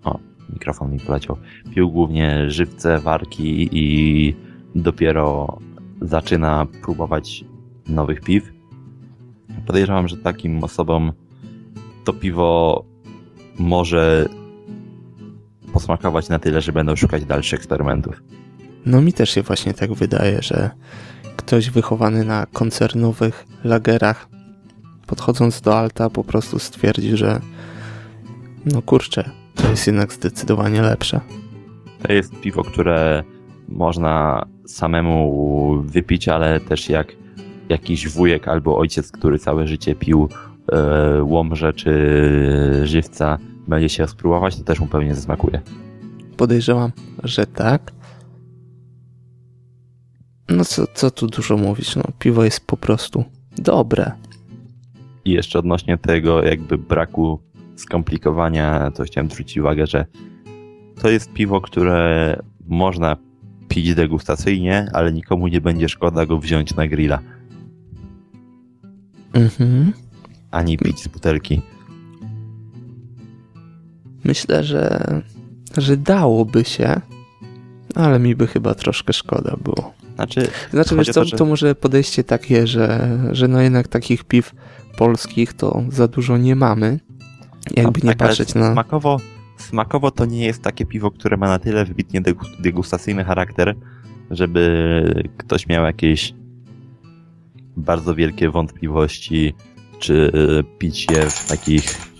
O, mikrofon mi poleciał. Pił głównie żywce, warki i dopiero zaczyna próbować nowych piw. Podejrzewam, że takim osobom to piwo może posmakować na tyle, że będą szukać dalszych eksperymentów. No mi też się właśnie tak wydaje, że ktoś wychowany na koncernowych lagerach, podchodząc do alta, po prostu stwierdzi, że no kurczę, to jest jednak zdecydowanie lepsze. To jest piwo, które można samemu wypić, ale też jak jakiś wujek albo ojciec, który całe życie pił łomże czy żywca, będzie się spróbować, to też mu pewnie zasmakuje. Podejrzewam, że tak. No co, co tu dużo mówić, no piwo jest po prostu dobre. I jeszcze odnośnie tego jakby braku skomplikowania, to chciałem zwrócić uwagę, że to jest piwo, które można pić degustacyjnie, ale nikomu nie będzie szkoda go wziąć na grilla. Mhm. Ani pić z butelki. Myślę, że, że dałoby się, ale mi by chyba troszkę szkoda było. Znaczy, znaczy wiesz co, to, że... to może podejście takie, że, że no jednak takich piw polskich to za dużo nie mamy. Jakby no, nie tak, patrzeć na... Smakowo, smakowo to nie jest takie piwo, które ma na tyle wybitnie degustacyjny charakter, żeby ktoś miał jakieś bardzo wielkie wątpliwości, czy pić je w takich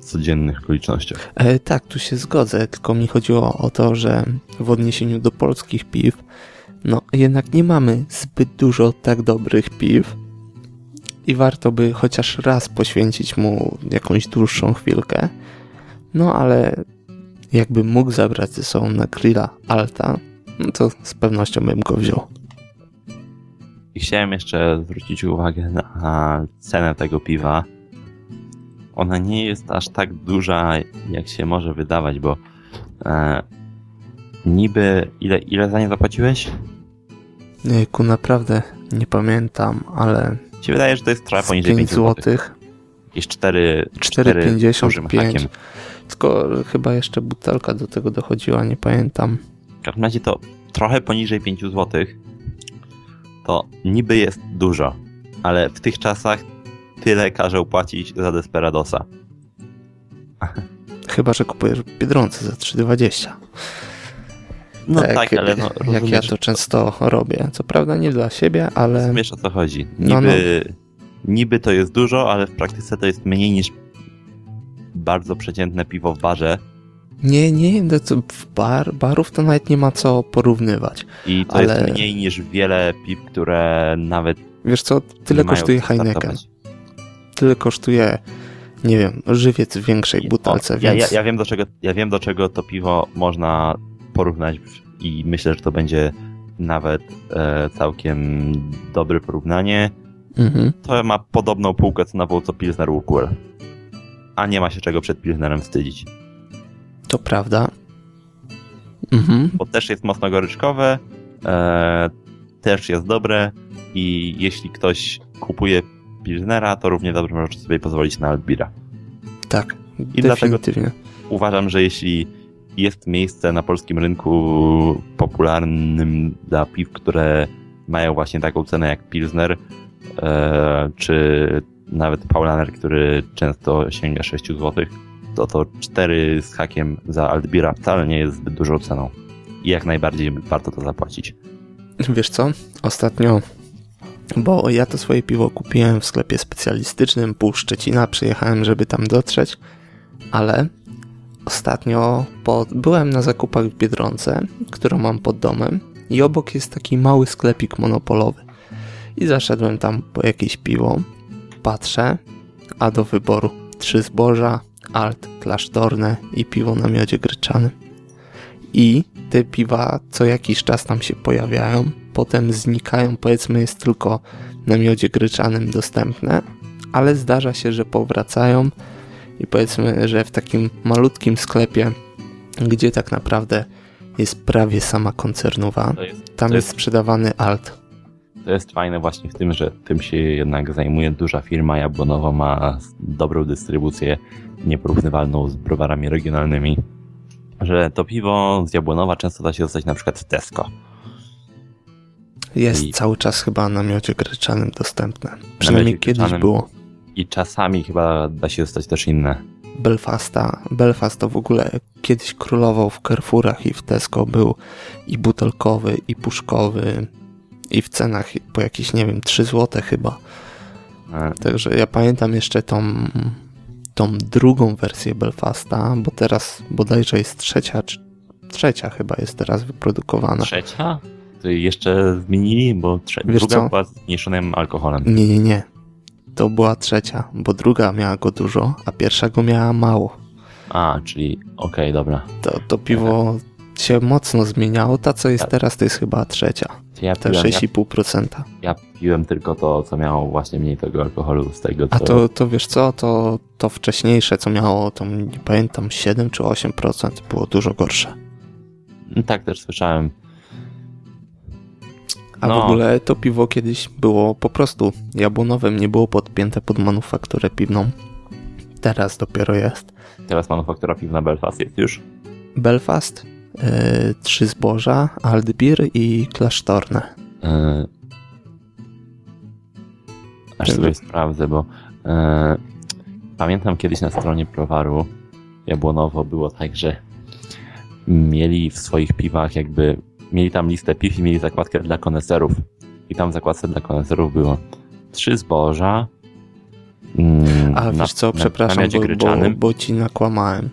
codziennych okolicznościach. E, tak, tu się zgodzę, tylko mi chodziło o to, że w odniesieniu do polskich piw, no jednak nie mamy zbyt dużo tak dobrych piw. i warto by chociaż raz poświęcić mu jakąś dłuższą chwilkę. No ale jakbym mógł zabrać ze sobą na grilla Alta, no to z pewnością bym go wziął. I chciałem jeszcze zwrócić uwagę na cenę tego piwa. Ona nie jest aż tak duża, jak się może wydawać, bo e, niby ile, ile za nie zapłaciłeś? Jejku, naprawdę nie pamiętam, ale się wydaje, że to jest trochę poniżej 5 5 zł. złotych. Jakieś 4, 4,55. Tylko chyba jeszcze butelka do tego dochodziła, nie pamiętam. W każdym razie to trochę poniżej 5 zł. To niby jest dużo, ale w tych czasach tyle każe płacić za Desperadosa. Chyba, że kupujesz w Biedronce za 3,20. No tak, ale no, jak ja to często robię. Co prawda nie dla siebie, ale rozumiesz o co chodzi. No, Niby, niby to jest dużo, ale w praktyce to jest mniej niż bardzo przeciętne piwo w barze nie, nie, no to w bar, barów to nawet nie ma co porównywać. i to Ale- jest mniej niż wiele piw, które nawet Wiesz co, tyle kosztuje co Heineken. Tyle kosztuje, nie wiem, żywiec w większej butelce, O, ja, więc... ja, ja, wiem do czego, ja wiem do czego to piwo można porównać i myślę, że to będzie nawet e, całkiem dobre porównanie. Mhm. To ma podobną półkę cenową co Pilsner Urquell. A nie ma się czego przed Pilsnerem wstydzić. To prawda. Mhm. Bo też jest mocno goryczkowe, e, też jest dobre i jeśli ktoś kupuje Pilsnera, to równie dobrze może sobie pozwolić na Altbira. Tak, I dlatego uważam, że jeśli jest miejsce na polskim rynku popularnym dla piw, które mają właśnie taką cenę jak Pilsner, e, czy nawet Paulaner, który często sięga 6 zł, to to 4 z hakiem za Altbira wcale nie jest zbyt dużą ceną. I jak najbardziej warto to zapłacić. Wiesz co? Ostatnio, bo ja to swoje piwo kupiłem w sklepie specjalistycznym, pół Szczecina, przyjechałem, żeby tam dotrzeć, ale ostatnio po, byłem na zakupach w Biedronce, którą mam pod domem i obok jest taki mały sklepik monopolowy. I zaszedłem tam po jakieś piwo, patrzę, a do wyboru trzy zboża, alt, klasztorne i piwo na miodzie gryczanym. I te piwa co jakiś czas tam się pojawiają, potem znikają, powiedzmy jest tylko na miodzie gryczanym dostępne, ale zdarza się, że powracają i powiedzmy, że w takim malutkim sklepie, gdzie tak naprawdę jest prawie sama koncernowa, tam jest- sprzedawany alt. To jest fajne właśnie w tym, że tym się jednak zajmuje duża firma Jabłonowa, ma dobrą dystrybucję nieporównywalną z browarami regionalnymi. Że to piwo z Jabłonowa często da się dostać na przykład w Tesco. Jest I- cały czas chyba na miodzie gryczanym dostępne. Przynajmniej kiedyś było. I czasami chyba da się dostać też inne. Belfasta. Belfast to w ogóle kiedyś królował w Carrefourach i w Tesco był i butelkowy, i puszkowy, i w cenach po jakieś, nie wiem, 3 złote chyba. E, Także ja pamiętam jeszcze tą, tą drugą wersję Belfasta, bo teraz bodajże jest trzecia, czy trzecia chyba jest teraz wyprodukowana. Trzecia? To jeszcze zmienili, bo trze- Wiesz druga co? była z zmniejszonym alkoholem. Nie, nie, nie. To była trzecia, bo druga miała go dużo, a pierwsza go miała mało. A, czyli okej, dobra. To, to piwo się mocno zmieniało. Ta, co jest Tak. teraz, to jest chyba trzecia. Ja Te piłem, ja, 6,5%. ja piłem tylko to, co miało właśnie mniej tego alkoholu z tego, co... A to, to wiesz co, to, to wcześniejsze, co miało, to nie pamiętam, 7 czy 8% było dużo gorsze. Tak też słyszałem. A No. w ogóle to piwo kiedyś było po prostu jabłonowym, nie było podpięte pod manufakturę piwną. Teraz dopiero jest. Teraz manufaktura piwna Belfast jest już. Belfast, Trzy Zboża, Aldbir i Klasztorne. Yy... Aż sobie sprawdzę, bo yy... pamiętam kiedyś na stronie browaru Jabłonowo było tak, że mieli w swoich piwach jakby, mieli tam listę piw i mieli zakładkę dla koneserów. I tam w zakładce dla koneserów było trzy zboża, mm, A na- wiesz co, na- przepraszam, na miodzie bo, bo, bo ci nakłamałem.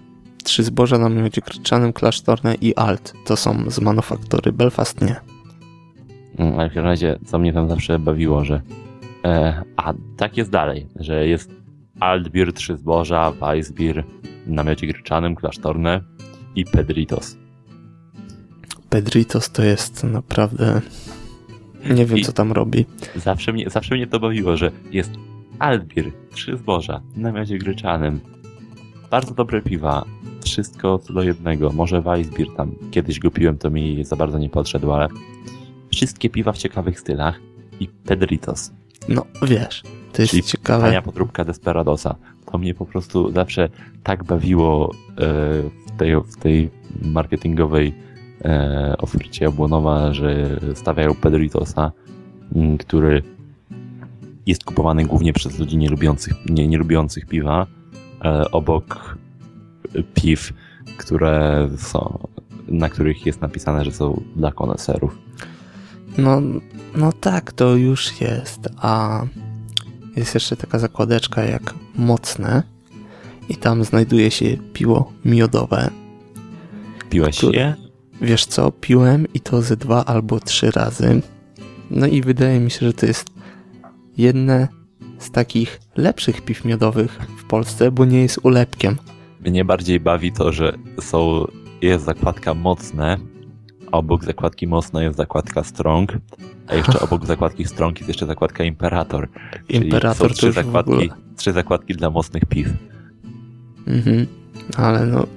Trzy Zboża na miodzie gryczanym, Klasztorne i Alt. To są z manufaktury, Belfast nie. Mm, Ale w każdym razie, co mnie tam zawsze bawiło, że E, a tak jest dalej, że jest Altbier, Trzy Zboża, Weissbier, namiocie gryczanym, klasztorne i Pedritos. Pedritos to jest naprawdę... Nie wiem, I- co tam robi. Zawsze mnie, zawsze mnie to bawiło, że jest Altbier, Trzy Zboża, w namiocie gryczanym. Bardzo dobre piwa. Wszystko co do jednego. Może Weissbier tam kiedyś go piłem, to mi za bardzo nie podszedł, ale wszystkie piwa w ciekawych stylach i Pedritos. No, wiesz, to jest Czyli ciekawe. Tania podróbka Desperadosa. To mnie po prostu zawsze tak bawiło e, w, tej, w tej marketingowej e, ofercie Jabłonowa, że stawiają Pedritosa, m, który jest kupowany głównie przez ludzi nie lubiących, nie, nie lubiących piwa, e, obok piw, które są, na których jest napisane, że są dla koneserów. No, no tak, to już jest. A jest jeszcze taka zakładeczka jak mocne i tam znajduje się piwo miodowe. Piłeś Który- je? Wiesz co, piłem i to ze dwa albo trzy razy. No i wydaje mi się, że to jest jedne z takich lepszych piw miodowych w Polsce, bo nie jest ulepkiem. Mnie bardziej bawi to, że są, jest zakładka mocne, obok zakładki mocne jest zakładka strong, a jeszcze obok zakładki strong jest jeszcze zakładka imperator. Czyli Imperator są to trzy zakładki, trzy zakładki dla mocnych piw. Mhm. Ale no.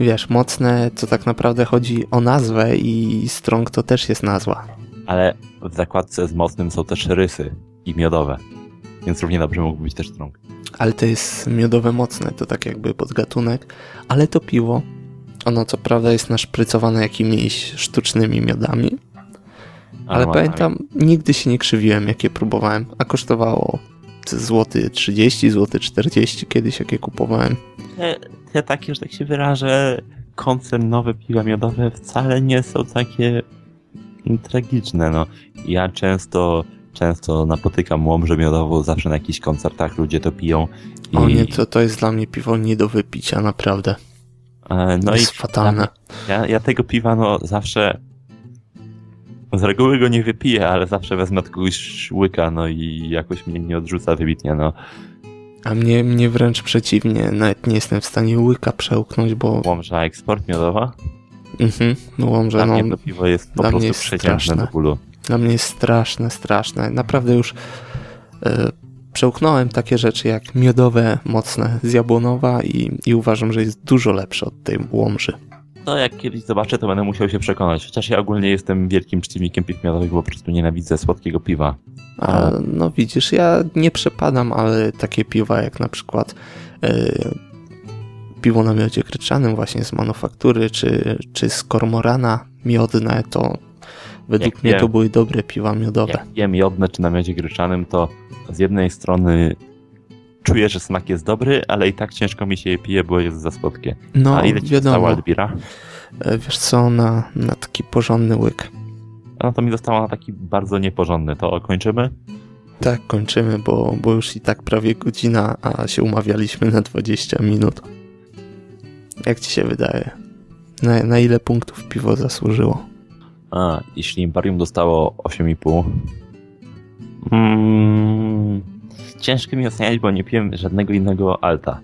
Wiesz, mocne to tak naprawdę chodzi o nazwę i strong to też jest nazwa. Ale w zakładce z mocnym są też rysy i miodowe. Więc równie dobrze mógł być też strong. Ale to jest miodowe mocne, to tak jakby podgatunek. Ale to piwo, ono co prawda jest naszprycowane jakimiś sztucznymi miodami. Ale Aromatami. pamiętam, nigdy się nie krzywiłem, jakie próbowałem. A kosztowało złoty 30, złoty 40 kiedyś, jakie kupowałem. te, te takie, że tak się wyrażę, koncernowe piwa miodowe wcale nie są takie tragiczne, no. Ja często, często napotykam łomżę miodową, zawsze na jakichś koncertach ludzie to piją. I, O nie, to, to jest dla mnie piwo nie do wypicia, naprawdę. e, no to i jest fatalne. ja, ja tego piwa, no, zawsze z reguły go nie wypiję, ale zawsze wezmę od kogoś łyka, no i jakoś mnie nie odrzuca wybitnie, no. A mnie, mnie wręcz przeciwnie, nawet nie jestem w stanie łyka przełknąć, bo Łomża eksport miodowa, mhm, mówią, że dla no, mnie to piwo jest po prostu jest przeciętne do bólu. Dla mnie jest straszne, straszne. Naprawdę już e, przełknąłem takie rzeczy jak miodowe, mocne z Jabłonowa i, i uważam, że jest dużo lepsze od tej łomży. No jak kiedyś zobaczę, to będę musiał się przekonać. Chociaż ja ogólnie jestem wielkim przeciwnikiem piw miodowych, bo po prostu nienawidzę słodkiego piwa. A, no widzisz, ja nie przepadam, ale takie piwa jak na przykład e, piwo na miodzie gryczanym właśnie z manufaktury, czy, czy z kormorana miodne, to według Jak mnie to wiem. były dobre piwa miodowe. Jak jem jodne czy na miodzie gryczanym, to z jednej strony czuję, że smak jest dobry, ale i tak ciężko mi się je pije, bo jest za słodkie. No, A ile ci wiadomo. Albira? E, Wiesz co, na, na taki porządny łyk. No to mi zostało na taki bardzo nieporządny. To kończymy? Tak, kończymy, bo, bo już i tak prawie godzina, a się umawialiśmy na 20 minut. Jak ci się wydaje? Na, na ile punktów piwo zasłużyło? A, jeśli Imperium dostało 8,5. Mm, ciężko mi oceniać, bo nie piłem żadnego innego Alta.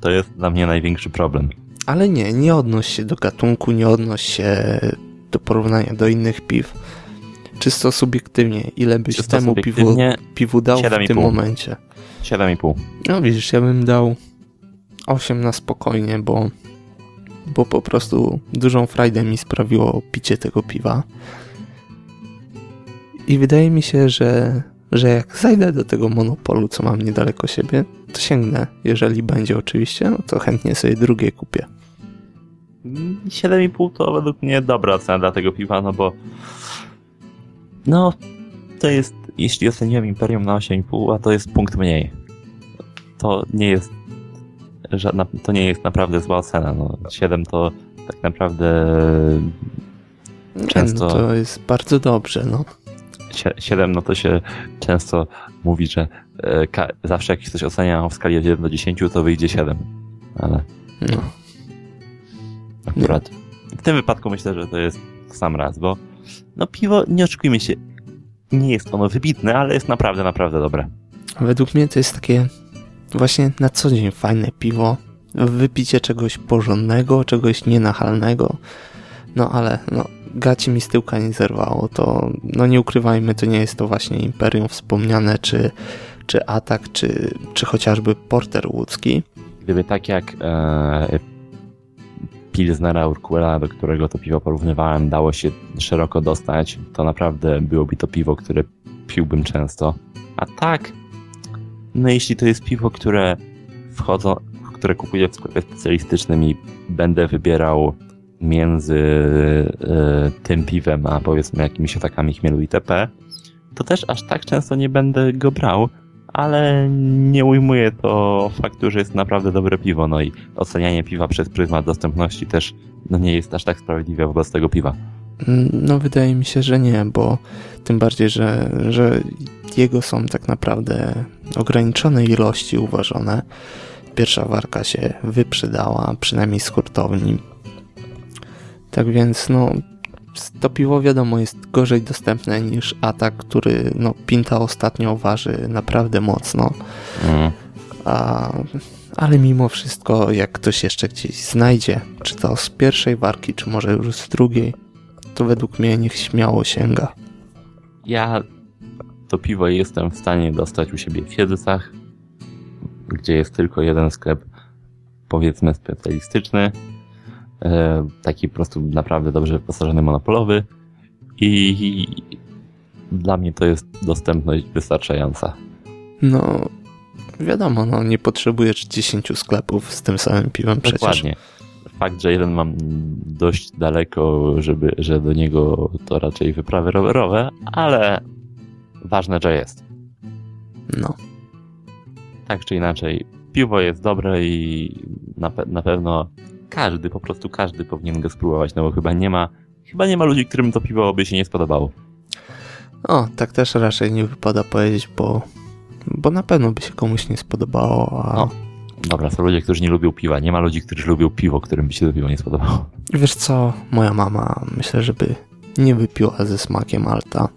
To jest dla mnie największy problem. Ale nie, nie odnoś się do gatunku, nie odnoś się do porównania do innych piw. Czysto subiektywnie, ile byś Czysto temu piwu, piwu dał w 7,5. tym momencie? 7,5. No widzisz, ja bym dał 8 na spokojnie, bo, bo po prostu dużą frajdę mi sprawiło picie tego piwa. I wydaje mi się, że, że jak zajdę do tego monopolu, co mam niedaleko siebie, to sięgnę. Jeżeli będzie oczywiście, no to chętnie sobie drugie kupię. Mm, 7,5 to według mnie dobra cena dla tego piwa, no bo no to jest, jeśli oceniłem Imperium na 8,5, a to jest punkt mniej. To nie jest żadna, to nie jest naprawdę zła cena. No, 7 to tak naprawdę Często- No to jest bardzo dobrze, no. sie- 7 no to się często mówi, że e, zawsze jak coś ocenia w skali od 1 do 10, to wyjdzie 7. Ale no. Akurat. W tym wypadku myślę, że to jest w sam raz, bo no piwo, nie oczekujmy się, nie jest ono wybitne, ale jest naprawdę, naprawdę dobre. Według mnie to jest takie właśnie na co dzień fajne piwo. Wypicie czegoś porządnego, czegoś nienachalnego. No ale no, gaci mi z tyłka nie zerwało. To, no nie ukrywajmy, to nie jest to właśnie Imperium wspomniane, czy, czy Atak, czy, czy chociażby Porter łódzki. Gdyby tak jak e, Pilsnera Urquella, do którego to piwo porównywałem, dało się szeroko dostać, to naprawdę byłoby to piwo, które piłbym często. A tak, no jeśli to jest piwo, które wchodzą, które kupuję w sklepie specjalistycznym i będę wybierał między y, tym piwem, a powiedzmy jakimiś atakami chmielu itp., to też aż tak często nie będę go brał, ale nie ujmuje to faktu, że jest naprawdę dobre piwo, no i ocenianie piwa przez pryzmat dostępności też no nie jest aż tak sprawiedliwe wobec tego piwa. Mm, no wydaje mi się, że nie, bo tym bardziej, że, że jego są tak naprawdę ograniczone ilości uważone. Pierwsza warka się wyprzedała, przynajmniej z hurtowni. Tak więc, no, to piwo wiadomo jest gorzej dostępne niż Atak, który, no, Pinta ostatnio waży naprawdę mocno. Mm. A, ale mimo wszystko, jak ktoś jeszcze gdzieś znajdzie, czy to z pierwszej warki, czy może już z drugiej, to według mnie niech śmiało sięga. Ja to piwo jestem w stanie dostać u siebie w Siedlcach, gdzie jest tylko jeden sklep, powiedzmy specjalistyczny, e, taki po prostu naprawdę dobrze wyposażony monopolowy i dla mnie to jest dostępność wystarczająca. No, wiadomo, no nie potrzebujesz 10 sklepów z tym samym piwem przecież. Dokładnie. Fakt, że jeden mam dość daleko, żeby, że do niego to raczej wyprawy rowerowe, ale ważne, że jest. No. Tak czy inaczej, piwo jest dobre i na, pe na pewno każdy, po prostu każdy powinien go spróbować, no bo chyba nie ma, chyba nie ma ludzi, którym to piwo by się nie spodobało. O, tak też raczej nie wypada powiedzieć, bo, bo na pewno by się komuś nie spodobało, a... No. Dobra, są ludzie, którzy nie lubią piwa. Nie ma ludzi, którzy lubią piwo, którym by się to piwo nie spodobało. Wiesz co, moja mama myślę, żeby nie wypiła ze smakiem Alta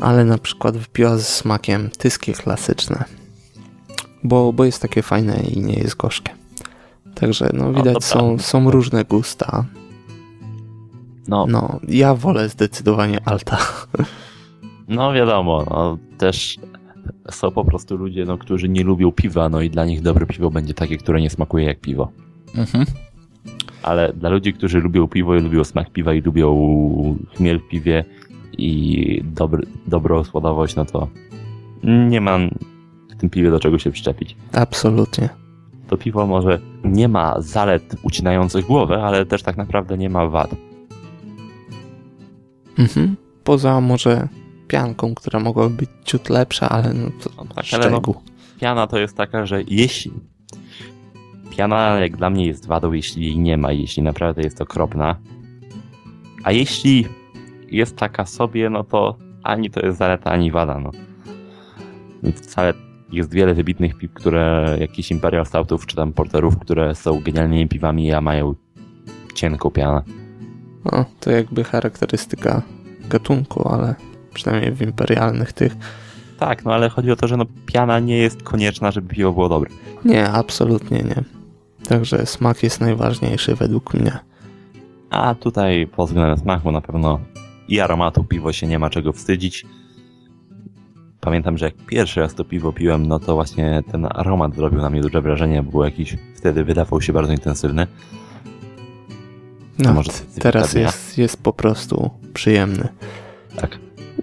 ale na przykład wypiła z smakiem tyskie klasyczne, bo, bo jest takie fajne i nie jest gorzkie. Także no widać, no, są, są różne gusta. No. no, ja wolę zdecydowanie Alta. No wiadomo, no, też są po prostu ludzie, no, którzy nie lubią piwa, no i dla nich dobre piwo będzie takie, które nie smakuje jak piwo. Mhm. Ale dla ludzi, którzy lubią piwo i lubią smak piwa i lubią chmiel w piwie, i dobry, dobrą składowość, no to nie ma w tym piwie do czego się przyczepić. Absolutnie. To piwo może nie ma zalet ucinających głowę, ale też tak naprawdę nie ma wad. Mhm. Poza może pianką, która mogłaby być ciut lepsza, ale no to no tak, ale no, piana to jest taka, że jeśli piana jak dla mnie jest wadą, jeśli jej nie ma, jeśli naprawdę jest okropna, a jeśli jest taka sobie, no to ani to jest zaleta, ani wada. No. Więc wcale jest wiele wybitnych piw, które, jakiś Imperial Stoutów czy tam Porterów, które są genialnymi piwami, a mają cienką pianę. No, to jakby charakterystyka gatunku, ale przynajmniej w imperialnych tych. Tak, no ale chodzi o to, że no, piana nie jest konieczna, żeby piwo było dobre. Nie, absolutnie nie. Także smak jest najważniejszy według mnie. A tutaj pod względem smaku na pewno i aromatu piwo się nie ma czego wstydzić. Pamiętam, że jak pierwszy raz to piwo piłem, no to właśnie ten aromat zrobił na mnie duże wrażenie, bo był jakiś, wtedy wydawał się bardzo intensywny. No, teraz jest, jest po prostu przyjemny. Tak.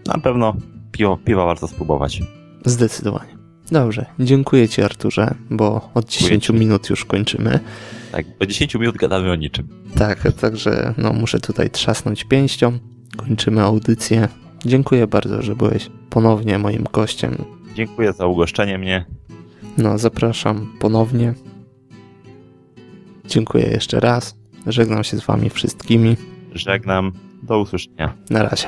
Na pewno piwo, piwo warto spróbować. Zdecydowanie. Dobrze, dziękuję Ci Arturze, bo od 10 minut już kończymy. Tak, po 10 minut gadamy o niczym. Tak, także no, muszę tutaj trzasnąć pięścią kończymy audycję. Dziękuję bardzo, że byłeś ponownie moim gościem. Dziękuję za ugoszczenie mnie. No, zapraszam ponownie. Dziękuję jeszcze raz. Żegnam się z wami wszystkimi. Żegnam. Do usłyszenia. Na razie.